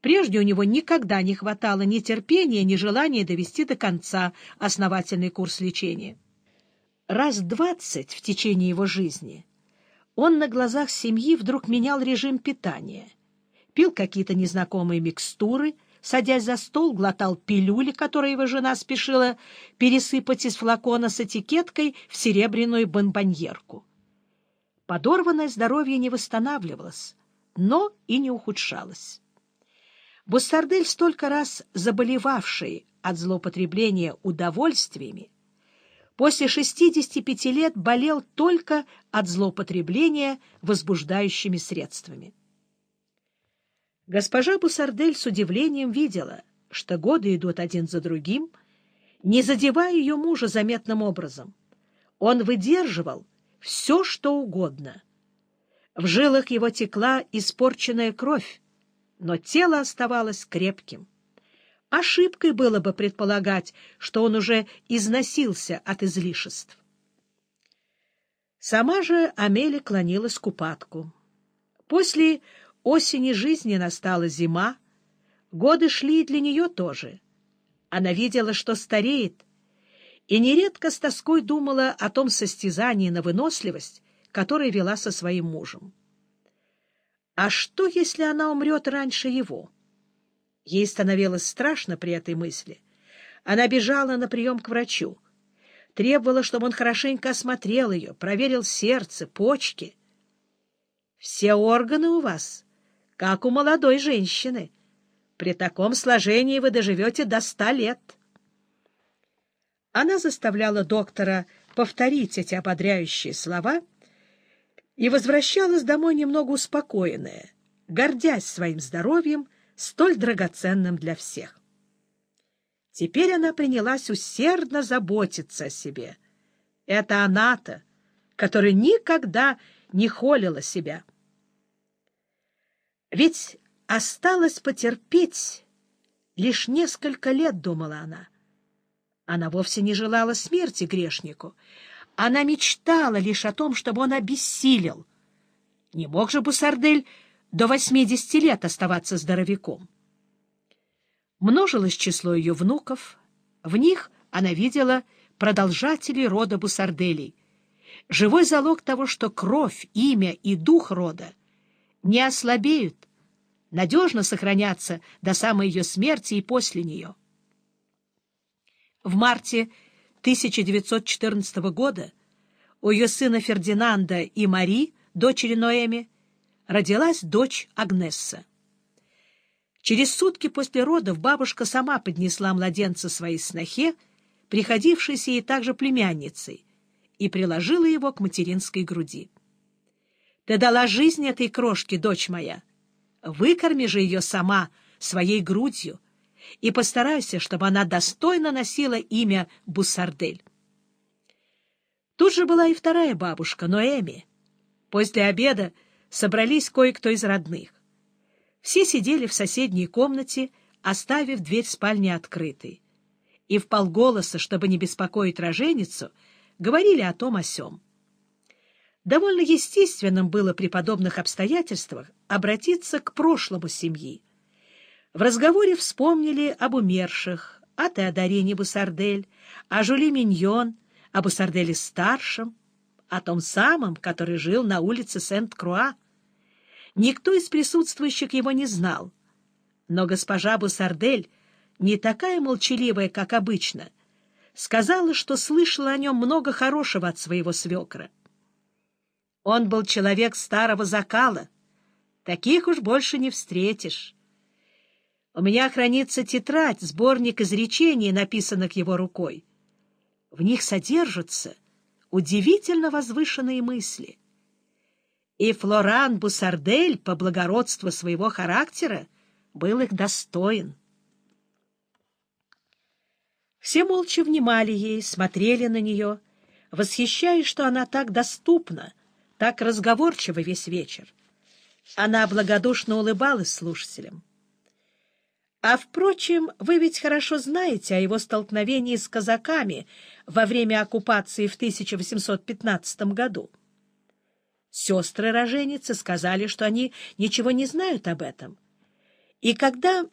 Прежде у него никогда не хватало ни терпения, ни желания довести до конца основательный курс лечения. Раз двадцать в течение его жизни он на глазах семьи вдруг менял режим питания, пил какие-то незнакомые микстуры, садясь за стол, глотал пилюли, которые его жена спешила пересыпать из флакона с этикеткой в серебряную бомбоньерку. Подорванное здоровье не восстанавливалось, но и не ухудшалось. Буссардель, столько раз заболевавший от злоупотребления удовольствиями, после 65 лет болел только от злоупотребления возбуждающими средствами. Госпожа Бусардель с удивлением видела, что годы идут один за другим, не задевая ее мужа заметным образом. Он выдерживал все, что угодно. В жилах его текла испорченная кровь, но тело оставалось крепким. Ошибкой было бы предполагать, что он уже износился от излишеств. Сама же Амели клонилась к упадку. После осени жизни настала зима, годы шли и для нее тоже. Она видела, что стареет, и нередко с тоской думала о том состязании на выносливость, которое вела со своим мужем. А что, если она умрет раньше его? Ей становилось страшно при этой мысли. Она бежала на прием к врачу. Требовала, чтобы он хорошенько осмотрел ее, проверил сердце, почки. «Все органы у вас, как у молодой женщины. При таком сложении вы доживете до ста лет». Она заставляла доктора повторить эти ободряющие слова и возвращалась домой немного успокоенная, гордясь своим здоровьем, столь драгоценным для всех. Теперь она принялась усердно заботиться о себе. Это она-то, которая никогда не холила себя. Ведь осталось потерпеть лишь несколько лет, думала она. Она вовсе не желала смерти грешнику. Она мечтала лишь о том, чтобы он обессилел. Не мог же Бусардель до 80 лет оставаться здоровяком. Множилось число ее внуков. В них она видела продолжателей рода Бусарделей. Живой залог того, что кровь, имя и дух рода не ослабеют, надежно сохранятся до самой ее смерти и после нее. В марте 1914 года у ее сына Фердинанда и Мари, дочери Ноэми, родилась дочь Агнесса. Через сутки после родов бабушка сама поднесла младенца своей снохе, приходившейся ей также племянницей, и приложила его к материнской груди. «Ты дала жизнь этой крошке, дочь моя. Выкорми же ее сама своей грудью и постарайся, чтобы она достойно носила имя Буссардель». Тут же была и вторая бабушка, Ноэми. После обеда собрались кое-кто из родных. Все сидели в соседней комнате, оставив дверь спальни открытой. И в полголоса, чтобы не беспокоить роженицу, говорили о том о сём. Довольно естественным было при подобных обстоятельствах обратиться к прошлому семьи. В разговоре вспомнили об умерших, о Теодорине Бусардель, о Жюли Миньон, об Бусарделе-старшем, о том самом, который жил на улице Сент-Круа. Никто из присутствующих его не знал, но госпожа Бусардель, не такая молчаливая, как обычно, сказала, что слышала о нем много хорошего от своего свекра. Он был человек старого закала, таких уж больше не встретишь. У меня хранится тетрадь, сборник изречений, написанных его рукой. В них содержатся удивительно возвышенные мысли. И Флоран Бусардель по благородству своего характера был их достоин. Все молча внимали ей, смотрели на нее, восхищаясь, что она так доступна, так разговорчива весь вечер. Она благодушно улыбалась слушателям. А, впрочем, вы ведь хорошо знаете о его столкновении с казаками во время оккупации в 1815 году. Сестры роженицы сказали, что они ничего не знают об этом. И когда